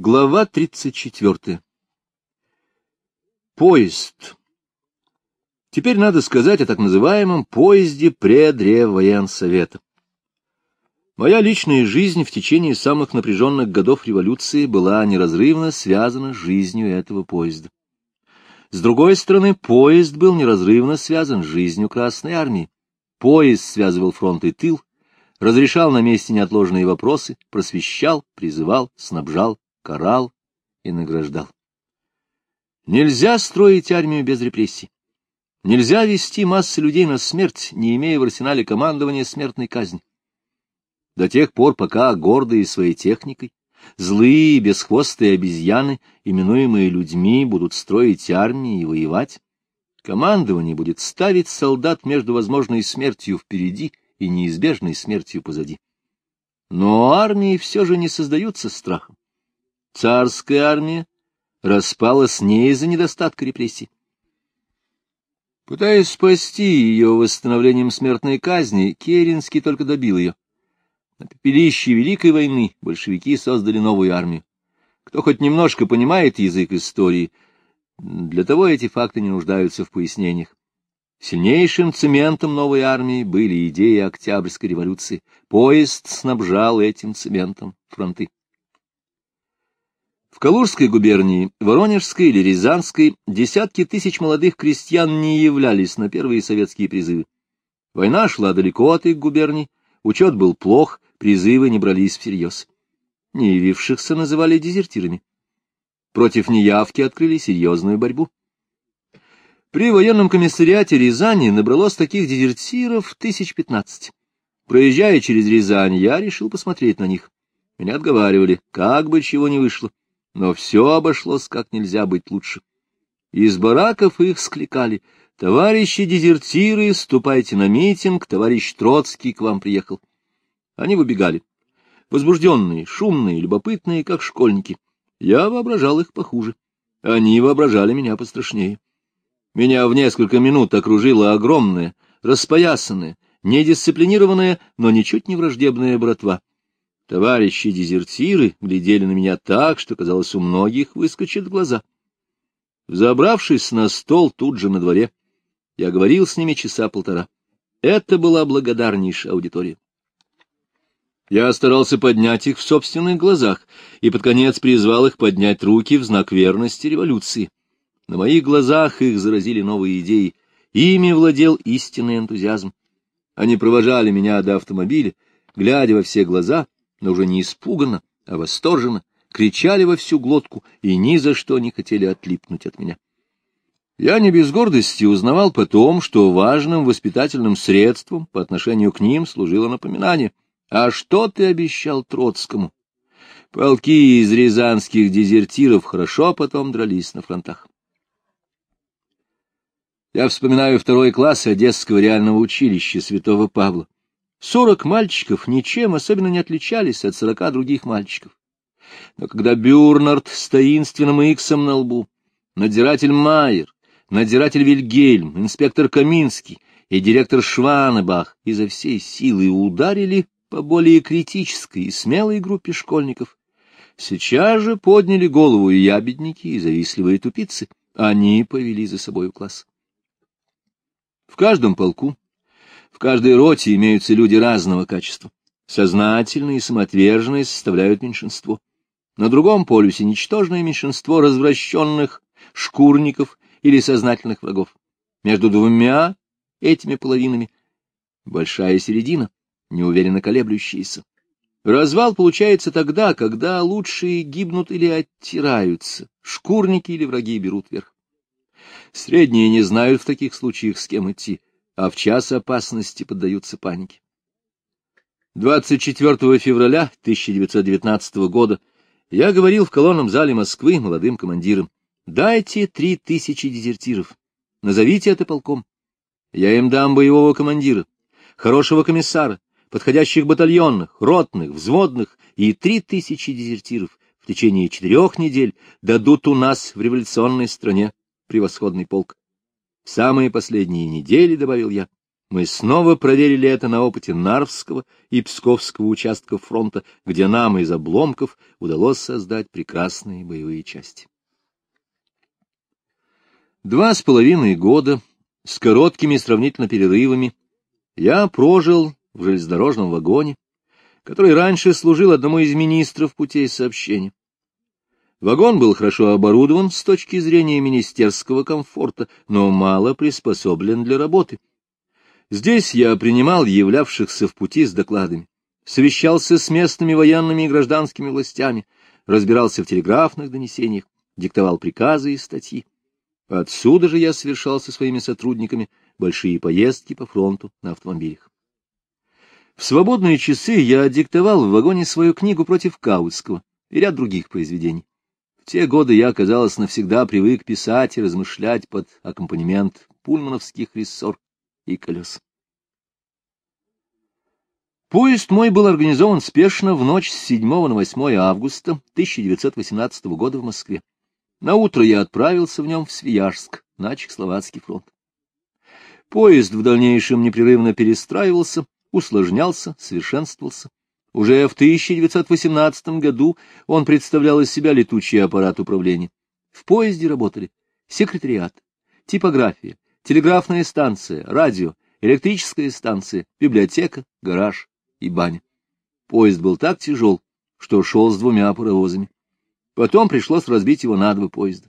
Глава 34. Поезд. Теперь надо сказать о так называемом поезде предревоенсовета. Моя личная жизнь в течение самых напряженных годов революции была неразрывно связана с жизнью этого поезда. С другой стороны, поезд был неразрывно связан с жизнью Красной Армии. Поезд связывал фронт и тыл, разрешал на месте неотложные вопросы, просвещал, призывал, снабжал, карал и награждал. Нельзя строить армию без репрессий. Нельзя вести массы людей на смерть, не имея в арсенале командования смертной казни. До тех пор, пока гордые своей техникой, злые бесхвостые обезьяны, именуемые людьми, будут строить армии и воевать, командование будет ставить солдат между возможной смертью впереди и неизбежной смертью позади. Но армии все же не создаются страхом. Царская армия распалась не из-за недостатка репрессий. Пытаясь спасти ее восстановлением смертной казни, Керенский только добил ее. На пепелище Великой войны большевики создали новую армию. Кто хоть немножко понимает язык истории, для того эти факты не нуждаются в пояснениях. Сильнейшим цементом новой армии были идеи Октябрьской революции. Поезд снабжал этим цементом фронты. В Калужской губернии, Воронежской или Рязанской десятки тысяч молодых крестьян не являлись на первые советские призывы. Война шла далеко от их губерний, учет был плох, призывы не брались всерьез. Не явившихся называли дезертирами. Против неявки открыли серьезную борьбу. При военном комиссариате Рязани набралось таких дезертиров тысяч пятнадцать. Проезжая через Рязань, я решил посмотреть на них. Меня отговаривали, как бы чего не вышло но все обошлось как нельзя быть лучше. Из бараков их скликали. «Товарищи дезертиры, ступайте на митинг, товарищ Троцкий к вам приехал». Они выбегали. Возбужденные, шумные, любопытные, как школьники. Я воображал их похуже. Они воображали меня пострашнее. Меня в несколько минут окружила огромная, распоясанная, недисциплинированная, но ничуть не враждебная братва. Товарищи-дезертиры глядели на меня так, что, казалось, у многих выскочат глаза. Забравшись на стол тут же на дворе, я говорил с ними часа полтора. Это была благодарнейшая аудитория. Я старался поднять их в собственных глазах и под конец призвал их поднять руки в знак верности революции. На моих глазах их заразили новые идеи, ими владел истинный энтузиазм. Они провожали меня до автомобиля, глядя во все глаза — но уже не испуганно, а восторженно, кричали во всю глотку и ни за что не хотели отлипнуть от меня. Я не без гордости узнавал потом, что важным воспитательным средством по отношению к ним служило напоминание. «А что ты обещал Троцкому?» Полки из рязанских дезертиров хорошо потом дрались на фронтах. Я вспоминаю второй класс Одесского реального училища святого Павла. Сорок мальчиков ничем особенно не отличались от сорока других мальчиков. Но когда Бюрнард с таинственным иксом на лбу, надзиратель Майер, надзиратель Вильгельм, инспектор Каминский и директор Шванебах изо всей силы ударили по более критической и смелой группе школьников, сейчас же подняли голову и ябедники, и завистливые тупицы. Они повели за собой класс. В каждом полку в каждой роте имеются люди разного качества. Сознательные и самоотверженные составляют меньшинство. На другом полюсе ничтожное меньшинство развращенных, шкурников или сознательных врагов. Между двумя этими половинами большая середина, неуверенно колеблющаяся. Развал получается тогда, когда лучшие гибнут или оттираются, шкурники или враги берут верх. Средние не знают в таких случаях, с кем идти а в час опасности поддаются панике. 24 февраля 1919 года я говорил в колонном зале Москвы молодым командирам, дайте три тысячи дезертиров, назовите это полком. Я им дам боевого командира, хорошего комиссара, подходящих батальонных, ротных, взводных и три тысячи дезертиров в течение четырех недель дадут у нас в революционной стране превосходный полк самые последние недели, — добавил я, Мы снова проверили это на опыте Нарвского и Псковского участков фронта, где нам из обломков удалось создать прекрасные боевые части. Два с половиной года с короткими сравнительно перерывами я прожил в железнодорожном вагоне, который раньше служил одному из министров путей сообщения. Вагон был хорошо оборудован с точки зрения министерского комфорта, но мало приспособлен для работы. Здесь я принимал являвшихся в пути с докладами, совещался с местными военными и гражданскими властями, разбирался в телеграфных донесениях, диктовал приказы и статьи. Отсюда же я совершал со своими сотрудниками большие поездки по фронту на автомобилях. В свободные часы я диктовал в вагоне свою книгу против Каутского и ряд других произведений те годы я, казалось, навсегда привык писать и размышлять под аккомпанемент пульмановских рессор и колес. Поезд мой был организован спешно в ночь с 7 на 8 августа 1918 года в Москве. На утро я отправился в нем в Свияжск, на Чехословацкий фронт. Поезд в дальнейшем непрерывно перестраивался, усложнялся, совершенствовался. Уже в 1918 году он представлял из себя летучий аппарат управления. В поезде работали секретариат, типография, телеграфная станция, радио, электрическая станция, библиотека, гараж и баня. Поезд был так тяжел, что шел с двумя паровозами. Потом пришлось разбить его на два поезда.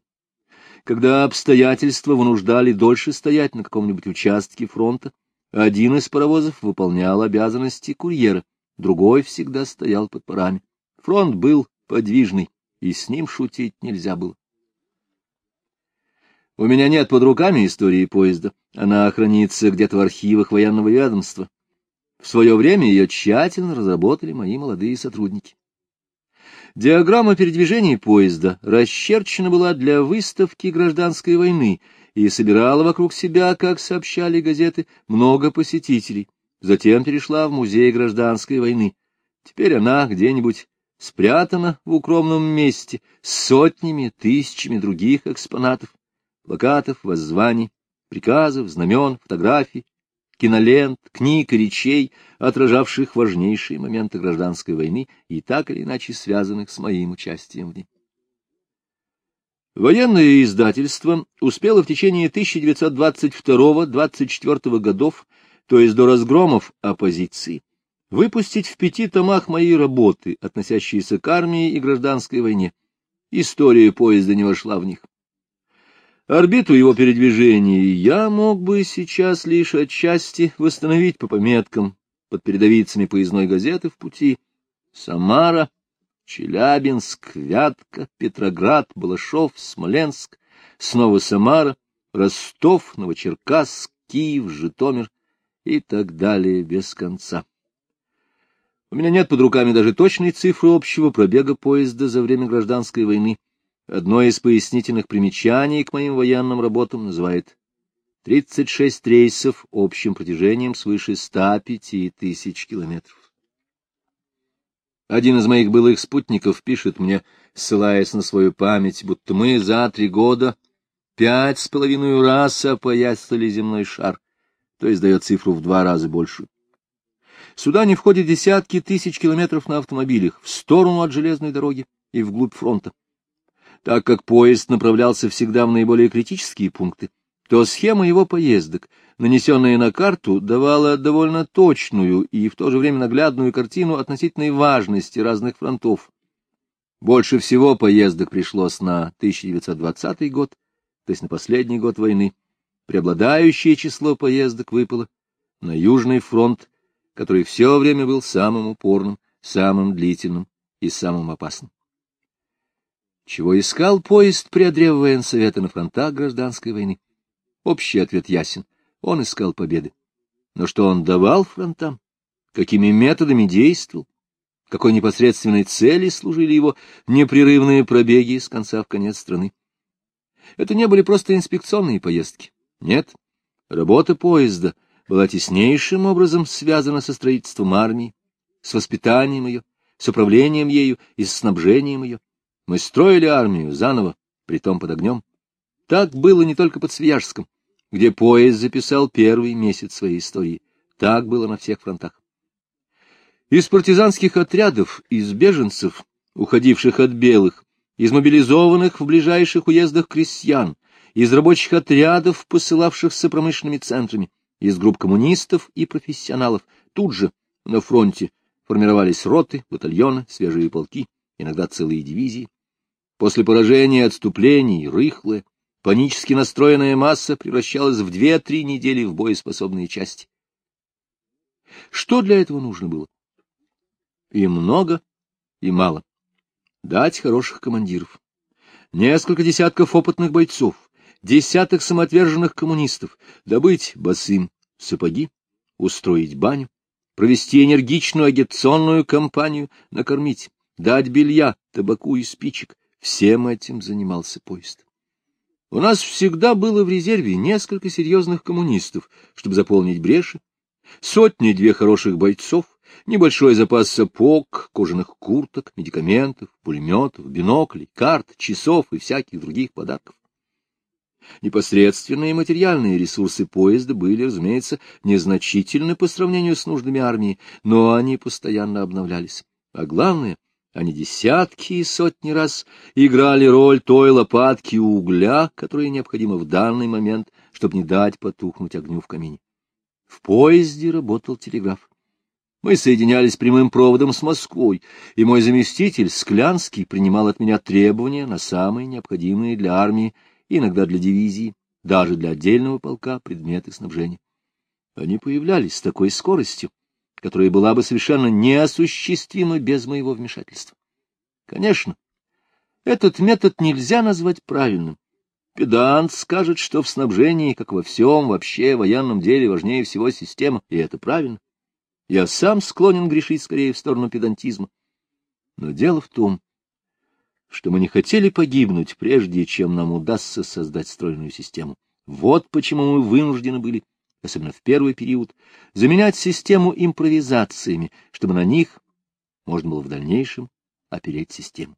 Когда обстоятельства вынуждали дольше стоять на каком-нибудь участке фронта, один из паровозов выполнял обязанности курьера, другой всегда стоял под парами. Фронт был подвижный, и с ним шутить нельзя было. У меня нет под руками истории поезда. Она хранится где-то в архивах военного ведомства. В свое время ее тщательно разработали мои молодые сотрудники. Диаграмма передвижения поезда расчерчена была для выставки гражданской войны и собирала вокруг себя, как сообщали газеты, много посетителей затем перешла в музей гражданской войны. Теперь она где-нибудь спрятана в укромном месте с сотнями, тысячами других экспонатов, плакатов, воззваний, приказов, знамен, фотографий, кинолент, книг и речей, отражавших важнейшие моменты гражданской войны и так или иначе связанных с моим участием в ней. Военное издательство успело в течение 1922-1924 годов то есть до разгромов оппозиции, выпустить в пяти томах мои работы, относящиеся к армии и гражданской войне. История поезда не вошла в них. Орбиту его передвижения я мог бы сейчас лишь отчасти восстановить по пометкам под передовицами поездной газеты в пути. Самара, Челябинск, Вятка, Петроград, Балашов, Смоленск, снова Самара, Ростов, Новочеркасск, Киев, Житомир, и так далее без конца. У меня нет под руками даже точной цифры общего пробега поезда за время гражданской войны. Одно из пояснительных примечаний к моим военным работам называет 36 рейсов общим протяжением свыше 105 тысяч километров. Один из моих былых спутников пишет мне, ссылаясь на свою память, будто мы за три года пять с половиной раз опоясали земной шар то есть дает цифру в два раза больше. Сюда не входят десятки тысяч километров на автомобилях в сторону от железной дороги и вглубь фронта. Так как поезд направлялся всегда в наиболее критические пункты, то схема его поездок, нанесенная на карту, давала довольно точную и в то же время наглядную картину относительной важности разных фронтов. Больше всего поездок пришлось на 1920 год, то есть на последний год войны, преобладающее число поездок выпало на Южный фронт, который все время был самым упорным, самым длительным и самым опасным. Чего искал поезд, преодолев военсовета на фронтах гражданской войны? Общий ответ ясен. Он искал победы. Но что он давал фронтам? Какими методами действовал? Какой непосредственной цели служили его непрерывные пробеги с конца в конец страны? Это не были просто инспекционные поездки. Нет, работа поезда была теснейшим образом связана со строительством армии, с воспитанием ее, с управлением ею и с снабжением ее. Мы строили армию заново, притом под огнем. Так было не только под Свияжском. где поезд записал первый месяц своей истории. Так было на всех фронтах. Из партизанских отрядов, из беженцев, уходивших от белых, из мобилизованных в ближайших уездах крестьян, из рабочих отрядов, посылавшихся промышленными центрами, из групп коммунистов и профессионалов, тут же, на фронте, формировались роты, батальоны, свежие полки, иногда целые дивизии. После поражения отступлений, рыхлая, панически настроенная масса превращалась в две-три недели в боеспособные части. Что для этого нужно было? И много, и мало. Дать хороших командиров. Несколько десятков опытных бойцов, десяток самоотверженных коммунистов, добыть басым, сапоги, устроить баню, провести энергичную агитационную кампанию, накормить, дать белья, табаку и спичек. Всем этим занимался поезд. У нас всегда было в резерве несколько серьезных коммунистов, чтобы заполнить бреши, сотни-две хороших бойцов, небольшой запас сапог, кожаных курток, медикаментов, пулеметов, биноклей, карт, часов и всяких других подарков. Непосредственные материальные ресурсы поезда были, разумеется, незначительны по сравнению с нуждами армии, но они постоянно обновлялись. А главное, они десятки и сотни раз играли роль той лопатки угля, которая необходима в данный момент, чтобы не дать потухнуть огню в камине. В поезде работал телеграф. Мы соединялись прямым проводом с Москвой, и мой заместитель, Склянский, принимал от меня требования на самые необходимые для армии, иногда для дивизии, даже для отдельного полка предметы снабжения. Они появлялись с такой скоростью, которая была бы совершенно неосуществима без моего вмешательства. Конечно, этот метод нельзя назвать правильным, Педант скажет, что в снабжении, как во всем вообще военном деле, важнее всего система, и это правильно. Я сам склонен грешить скорее в сторону педантизма. Но дело в том, что мы не хотели погибнуть, прежде чем нам удастся создать стройную систему. Вот почему мы вынуждены были, особенно в первый период, заменять систему импровизациями, чтобы на них можно было в дальнейшем опереть систему.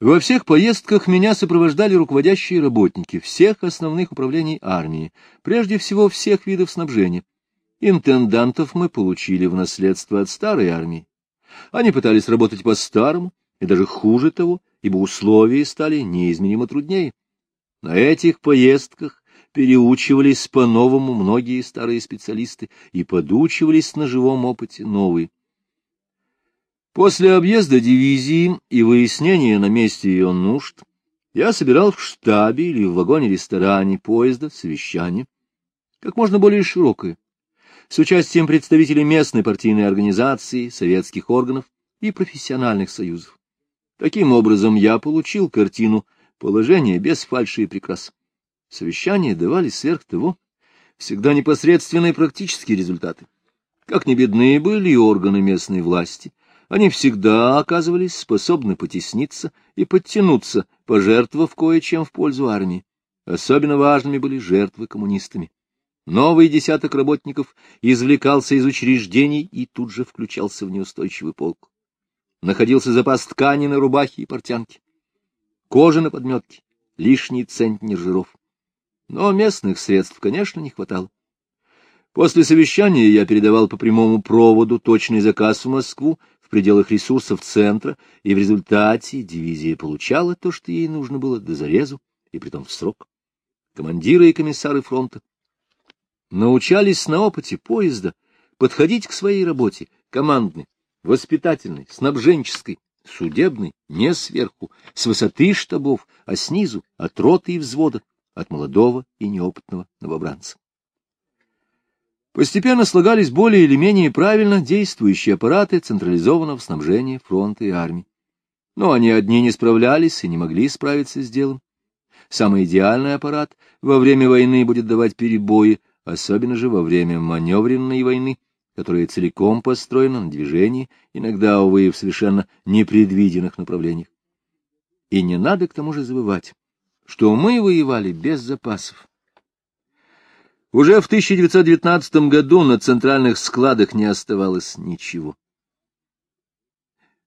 Во всех поездках меня сопровождали руководящие работники всех основных управлений армии, прежде всего всех видов снабжения. Интендантов мы получили в наследство от старой армии. Они пытались работать по-старому, и даже хуже того, ибо условия стали неизмеримо труднее. На этих поездках переучивались по-новому многие старые специалисты и подучивались на живом опыте новые. После объезда дивизии и выяснения на месте ее нужд, я собирал в штабе или в вагоне-ресторане поезда совещание, как можно более широкое, с участием представителей местной партийной организации, советских органов и профессиональных союзов. Таким образом, я получил картину положения без фальши и прикрас. Совещания давали сверх того всегда непосредственные практические результаты. Как не бедные были органы местной власти — они всегда оказывались способны потесниться и подтянуться, пожертвовав кое-чем в пользу армии. Особенно важными были жертвы коммунистами. Новый десяток работников извлекался из учреждений и тут же включался в неустойчивый полк. Находился запас ткани на рубахе и портянке, кожи на подметке, лишний центнер жиров. Но местных средств, конечно, не хватало. После совещания я передавал по прямому проводу точный заказ в Москву в пределах ресурсов центра, и в результате дивизия получала то, что ей нужно было до зарезу, и притом в срок. Командиры и комиссары фронта научались на опыте поезда подходить к своей работе командной, воспитательной, снабженческой, судебной, не сверху, с высоты штабов, а снизу, от роты и взвода, от молодого и неопытного новобранца. Постепенно слагались более или менее правильно действующие аппараты централизованного снабжения фронта и армии. Но они одни не справлялись и не могли справиться с делом. Самый идеальный аппарат во время войны будет давать перебои, особенно же во время маневренной войны, которая целиком построена на движении, иногда, увы, в совершенно непредвиденных направлениях. И не надо к тому же забывать, что мы воевали без запасов. Уже в 1919 году на центральных складах не оставалось ничего.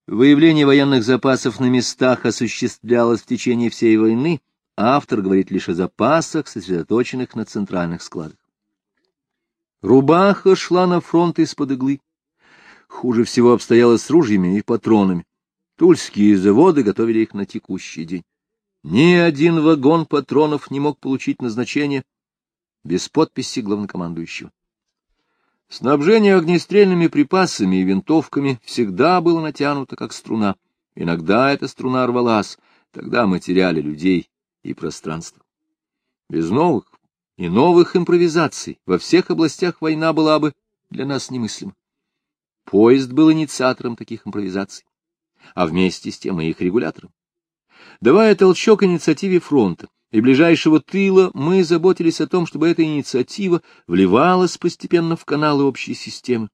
Выявление военных запасов на местах осуществлялось в течение всей войны, автор говорит лишь о запасах, сосредоточенных на центральных складах. Рубаха шла на фронт из-под иглы. Хуже всего обстояло с ружьями и патронами. Тульские заводы готовили их на текущий день. Ни один вагон патронов не мог получить назначение без подписи главнокомандующего. Снабжение огнестрельными припасами и винтовками всегда было натянуто, как струна. Иногда эта струна рвалась, тогда мы теряли людей и пространство. Без новых и новых импровизаций во всех областях война была бы для нас немыслима. Поезд был инициатором таких импровизаций, а вместе с тем и их регулятором. Давая толчок инициативе фронта и ближайшего тыла, мы заботились о том, чтобы эта инициатива вливалась постепенно в каналы общей системы.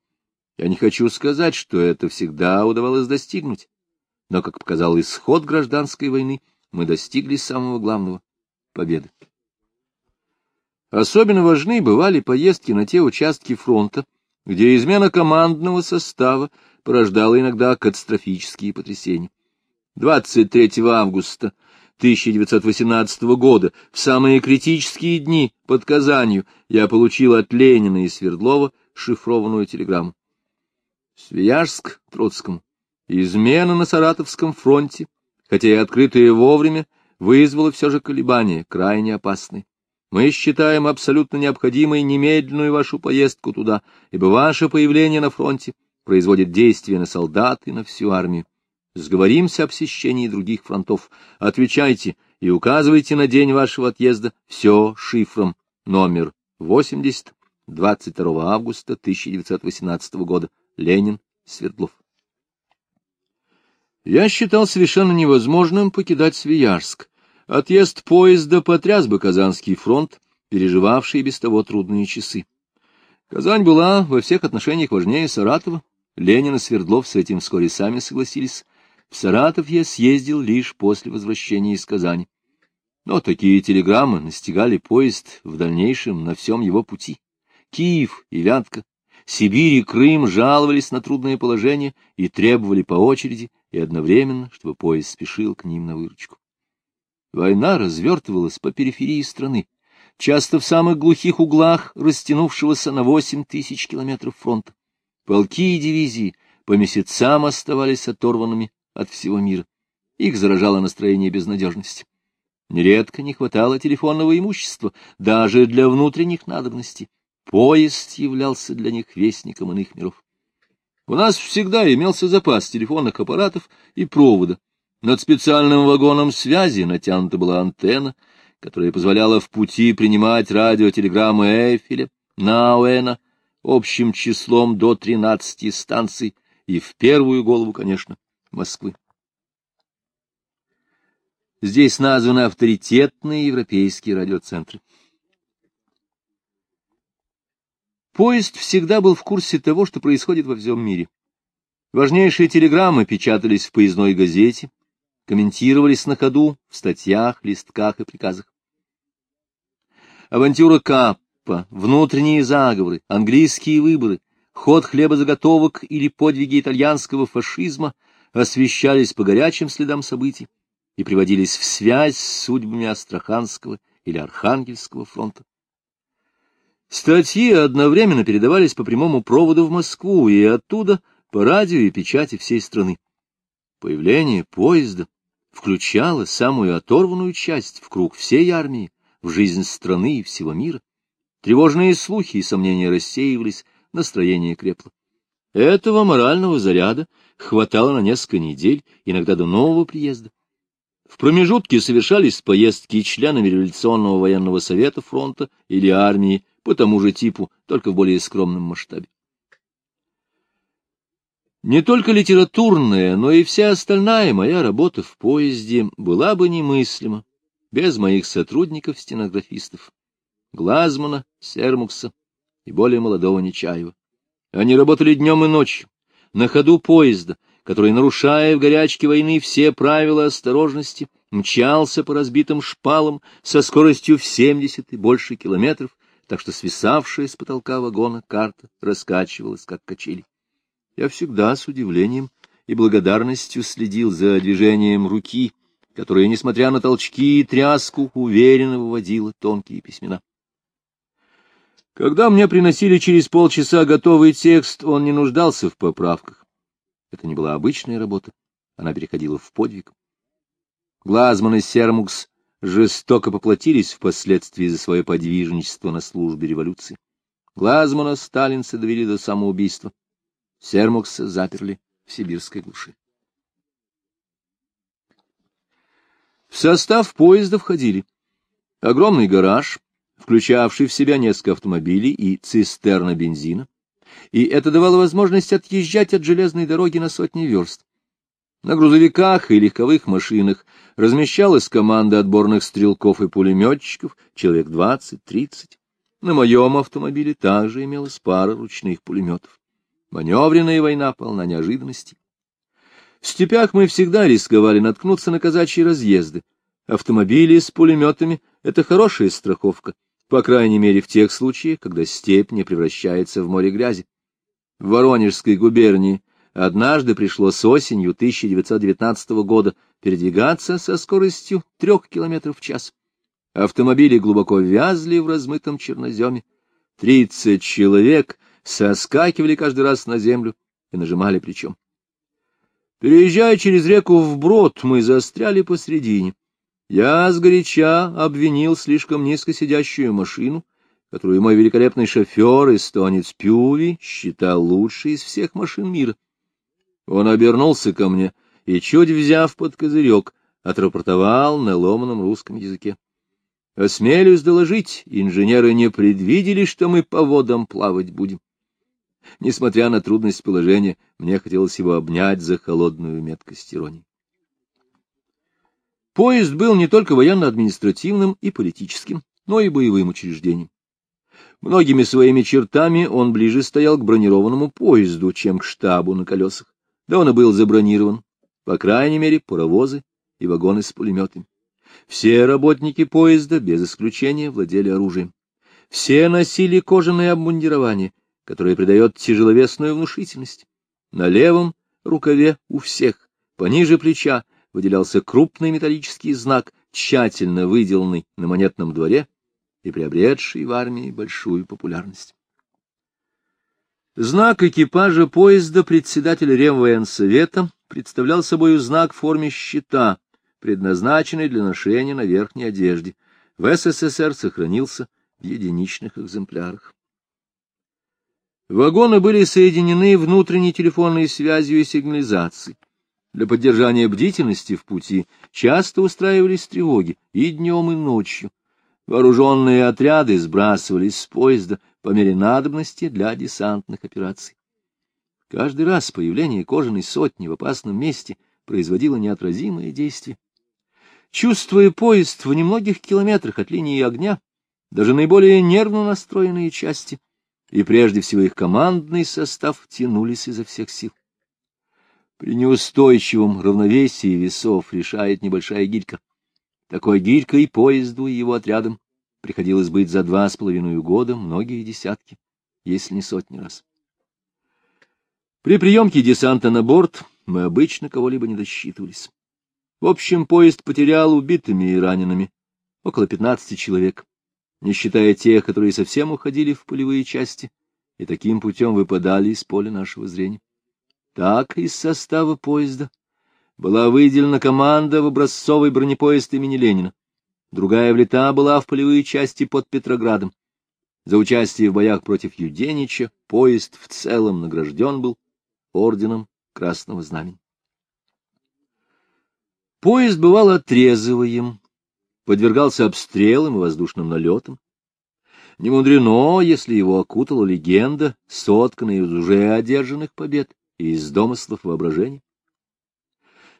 Я не хочу сказать, что это всегда удавалось достигнуть, но, как показал исход гражданской войны, мы достигли самого главного — победы. Особенно важны бывали поездки на те участки фронта, где измена командного состава порождала иногда катастрофические потрясения. 23 августа 1918 года, в самые критические дни под Казанью, я получил от Ленина и Свердлова шифрованную телеграмму. Свияжск Троцкому. Измена на Саратовском фронте, хотя и открытая вовремя, вызвала все же колебания, крайне опасные. Мы считаем абсолютно необходимой немедленную вашу поездку туда, ибо ваше появление на фронте производит действие на солдат и на всю армию. Сговоримся о посещении других фронтов. Отвечайте и указывайте на день вашего отъезда все шифром номер 80, 22 августа 1918 года. Ленин, Свердлов. Я считал совершенно невозможным покидать Свияжск. Отъезд поезда потряс бы Казанский фронт, переживавший без того трудные часы. Казань была во всех отношениях важнее Саратова. Ленин и Свердлов с этим вскоре сами согласились. В Саратов я съездил лишь после возвращения из Казани. Но такие телеграммы настигали поезд в дальнейшем на всем его пути. Киев и Вятка, Сибирь и Крым жаловались на трудное положение и требовали по очереди и одновременно, чтобы поезд спешил к ним на выручку. Война развертывалась по периферии страны, часто в самых глухих углах растянувшегося на восемь тысяч километров фронта. Полки и дивизии по месяцам оставались оторванными от всего мира. Их заражало настроение безнадежности. Нередко не хватало телефонного имущества, даже для внутренних надобностей. Поезд являлся для них вестником иных миров. У нас всегда имелся запас телефонных аппаратов и провода. Над специальным вагоном связи натянута была антенна, которая позволяла в пути принимать радиотелеграммы Эйфеля, Науэна, общим числом до 13 станций, и в первую голову, конечно, Москвы. Здесь названы авторитетные европейские радиоцентры. Поезд всегда был в курсе того, что происходит во всем мире. Важнейшие телеграммы печатались в поездной газете, комментировались на ходу в статьях, листках и приказах. Авантюра Каппа, внутренние заговоры, английские выборы, ход хлебозаготовок или подвиги итальянского фашизма освещались по горячим следам событий и приводились в связь с судьбами Астраханского или Архангельского фронта. Статьи одновременно передавались по прямому проводу в Москву и оттуда по радио и печати всей страны. Появление поезда включало самую оторванную часть в круг всей армии, в жизнь страны и всего мира. Тревожные слухи и сомнения рассеивались, настроение крепло. Этого морального заряда хватало на несколько недель, иногда до нового приезда. В промежутке совершались поездки членами революционного военного совета фронта или армии по тому же типу, только в более скромном масштабе. Не только литературная, но и вся остальная моя работа в поезде была бы немыслима без моих сотрудников-стенографистов, Глазмана, Сермукса и более молодого Нечаева. Они работали днем и ночью, на ходу поезда, который, нарушая в горячке войны все правила осторожности, мчался по разбитым шпалам со скоростью в 70 и больше километров, так что свисавшая с потолка вагона карта раскачивалась, как качели. Я всегда с удивлением и благодарностью следил за движением руки, которая, несмотря на толчки и тряску, уверенно выводила тонкие письмена. Когда мне приносили через полчаса готовый текст, он не нуждался в поправках. Это не была обычная работа, она переходила в подвиг. Глазман и Сермукс жестоко поплатились впоследствии за свое подвижничество на службе революции. Глазмана сталинцы довели до самоубийства. Сермукса заперли в сибирской глуши. В состав поезда входили огромный гараж, включавший в себя несколько автомобилей и цистерна бензина, и это давало возможность отъезжать от железной дороги на сотни верст. На грузовиках и легковых машинах размещалась команда отборных стрелков и пулеметчиков, человек двадцать-тридцать. На моем автомобиле также имелась пара ручных пулеметов. Маневренная война полна неожиданностей. В степях мы всегда рисковали наткнуться на казачьи разъезды. Автомобили с пулеметами — это хорошая страховка, по крайней мере в тех случаях, когда степь не превращается в море грязи. В Воронежской губернии однажды пришлось осенью 1919 года передвигаться со скоростью трех километров в час. Автомобили глубоко вязли в размытом черноземе. Тридцать человек соскакивали каждый раз на землю и нажимали плечом. Переезжая через реку вброд, мы застряли посредине. Я сгоряча обвинил слишком низко сидящую машину, которую мой великолепный шофер, эстонец Пюви, считал лучшей из всех машин мира. Он обернулся ко мне и, чуть взяв под козырек, отрапортовал на ломаном русском языке. Осмелюсь доложить, инженеры не предвидели, что мы по водам плавать будем. Несмотря на трудность положения, мне хотелось его обнять за холодную меткость иронии. Поезд был не только военно-административным и политическим, но и боевым учреждением. Многими своими чертами он ближе стоял к бронированному поезду, чем к штабу на колесах. Да он и был забронирован, по крайней мере, паровозы и вагоны с пулеметами. Все работники поезда, без исключения, владели оружием. Все носили кожаное обмундирование, которое придает тяжеловесную внушительность. На левом рукаве у всех, пониже плеча, выделялся крупный металлический знак, тщательно выделанный на монетном дворе и приобретший в армии большую популярность. Знак экипажа поезда председателя Ремвоенсовета представлял собой знак в форме щита, предназначенный для ношения на верхней одежде. В СССР сохранился в единичных экземплярах. Вагоны были соединены внутренней телефонной связью и сигнализацией. Для поддержания бдительности в пути часто устраивались тревоги и днем, и ночью. Вооруженные отряды сбрасывались с поезда по мере надобности для десантных операций. Каждый раз появление кожаной сотни в опасном месте производило неотразимое действие. Чувствуя поезд в немногих километрах от линии огня, даже наиболее нервно настроенные части, и прежде всего их командный состав тянулись изо всех сил. При неустойчивом равновесии весов решает небольшая гирька. Такой гирькой поезду и его отрядам приходилось быть за два с половиной года многие десятки, если не сотни раз. При приемке десанта на борт мы обычно кого-либо не досчитывались. В общем, поезд потерял убитыми и ранеными около пятнадцати человек, не считая тех, которые совсем уходили в полевые части и таким путем выпадали из поля нашего зрения. Так из состава поезда была выделена команда в образцовый бронепоезд имени Ленина. Другая влета была в полевые части под Петроградом. За участие в боях против Юденича поезд в целом награжден был орденом Красного Знамени. Поезд бывал отрезываем, подвергался обстрелам и воздушным налетам. Не мудрено, если его окутала легенда, сотканная из уже одержанных побед и из домыслов воображения.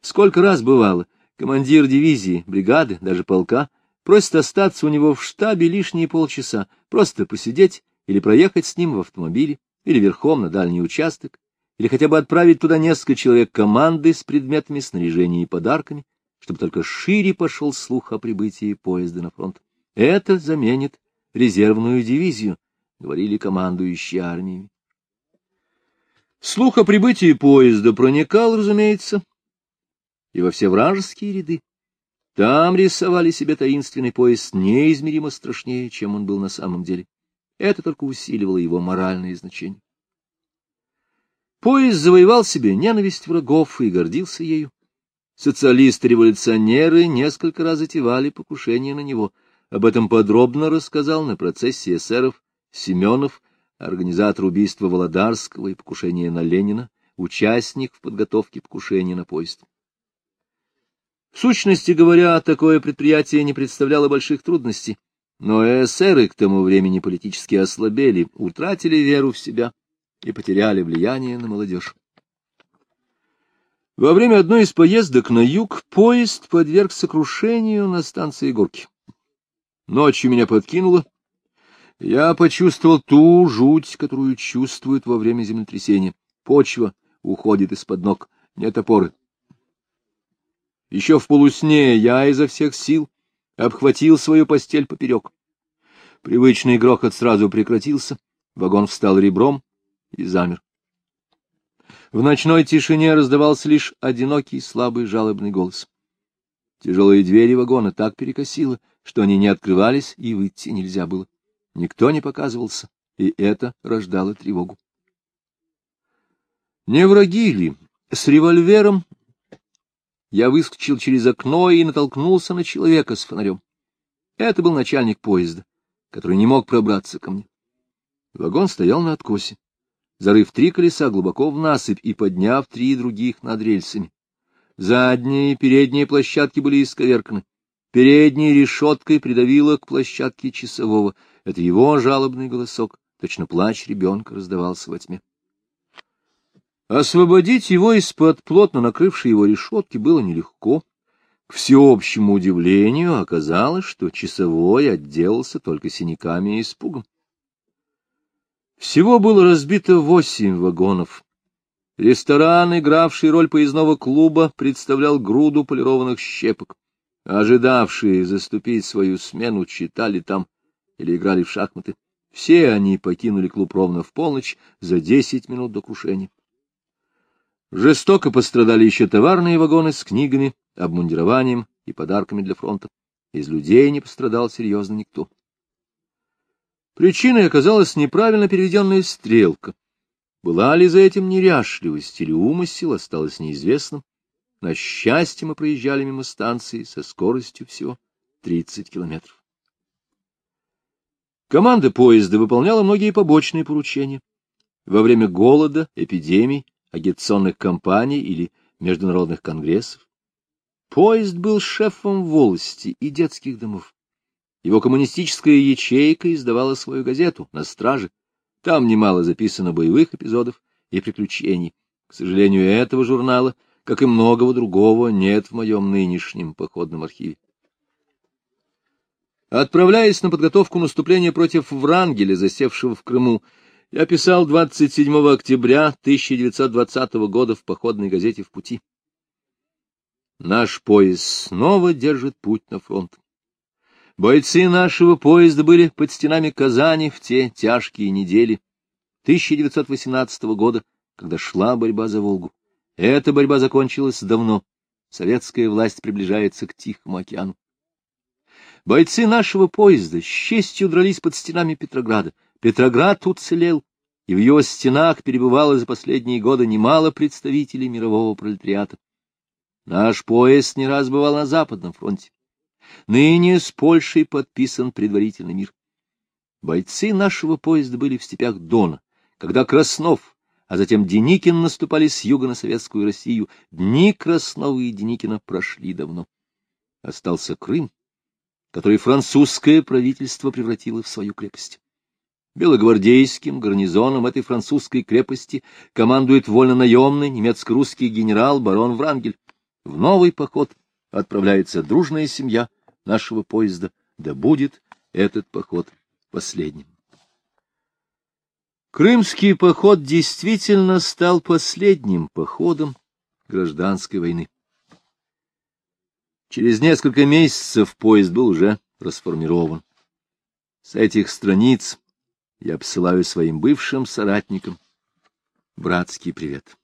Сколько раз бывало, командир дивизии, бригады, даже полка, просит остаться у него в штабе лишние полчаса, просто посидеть или проехать с ним в автомобиле, или верхом на дальний участок, или хотя бы отправить туда несколько человек команды с предметами снаряжения и подарками, чтобы только шире пошел слух о прибытии поезда на фронт. Это заменит резервную дивизию, говорили командующие армиями. Слух о прибытии поезда проникал, разумеется, и во все вражеские ряды. Там рисовали себе таинственный поезд неизмеримо страшнее, чем он был на самом деле. Это только усиливало его моральное значение. Поезд завоевал себе ненависть врагов и гордился ею. Социалисты-революционеры несколько раз затевали покушение на него. Об этом подробно рассказал на процессе эсеров Семенов, организатор убийства Володарского и покушения на Ленина, участник в подготовке покушения на поезд. В сущности говоря, такое предприятие не представляло больших трудностей, но эсеры к тому времени политически ослабели, утратили веру в себя и потеряли влияние на молодежь. Во время одной из поездок на юг поезд подвергся крушению на станции Горки. Ночью меня подкинуло. Я почувствовал ту жуть, которую чувствуют во время землетрясения. Почва уходит из-под ног, нет опоры. Еще в полусне я изо всех сил обхватил свою постель поперек. Привычный грохот сразу прекратился, вагон встал ребром и замер. В ночной тишине раздавался лишь одинокий слабый жалобный голос. Тяжелые двери вагона так перекосило, что они не открывались, и выйти нельзя было. Никто не показывался, и это рождало тревогу. Не враги ли? С револьвером я выскочил через окно и натолкнулся на человека с фонарем. Это был начальник поезда, который не мог пробраться ко мне. Вагон стоял на откосе зарыв три колеса глубоко в насыпь и подняв три других над рельсами. Задние и передние площадки были исковерканы. Передней решеткой придавило к площадке часового. Это его жалобный голосок, точно плач ребенка, раздавался во тьме. Освободить его из-под плотно накрывшей его решетки было нелегко. К всеобщему удивлению оказалось, что часовой отделался только синяками и испугом. Всего было разбито восемь вагонов. Ресторан, игравший роль поездного клуба, представлял груду полированных щепок. Ожидавшие заступить свою смену читали там или играли в шахматы. Все они покинули клуб ровно в полночь за десять минут до крушения. Жестоко пострадали еще товарные вагоны с книгами, обмундированием и подарками для фронта. Из людей не пострадал серьезно никто. Причиной оказалась неправильно переведенная стрелка. Была ли за этим неряшливость или умысел, осталось неизвестным. На счастье мы проезжали мимо станции со скоростью всего 30 километров. Команда поезда выполняла многие побочные поручения. Во время голода, эпидемий, агитационных кампаний или международных конгрессов. Поезд был шефом волости и детских домов. Его коммунистическая ячейка издавала свою газету «На страже». Там немало записано боевых эпизодов и приключений. К сожалению, этого журнала, как и многого другого, нет в моем нынешнем походном архиве. Отправляясь на подготовку наступления против Врангеля, засевшего в Крыму, я писал 27 октября 1920 года в походной газете «В пути». Наш поезд снова держит путь на фронт. Бойцы нашего поезда были под стенами Казани в те тяжкие недели 1918 года, когда шла борьба за Волгу. Эта борьба закончилась давно. Советская власть приближается к Тихому океану. Бойцы нашего поезда с честью дрались под стенами Петрограда. Петроград уцелел, и в его стенах перебывало за последние годы немало представителей мирового пролетариата. Наш поезд не раз бывал на Западном фронте. Ныне с Польшей подписан предварительный мир. Бойцы нашего поезда были в степях Дона, когда Краснов, а затем Деникин наступали с юга на советскую Россию. Дни Краснова и Деникина прошли давно. Остался Крым, который французское правительство превратило в свою крепость. Белогвардейским гарнизоном этой французской крепости командует вольно-наемный немецко-русский генерал барон Врангель. В новый поход отправляется дружная семья нашего поезда, да будет этот поход последним. Крымский поход действительно стал последним походом гражданской войны. Через несколько месяцев поезд был уже расформирован. С этих страниц я посылаю своим бывшим соратникам братский привет.